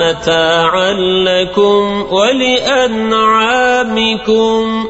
متاعا لكم ولأنعامكم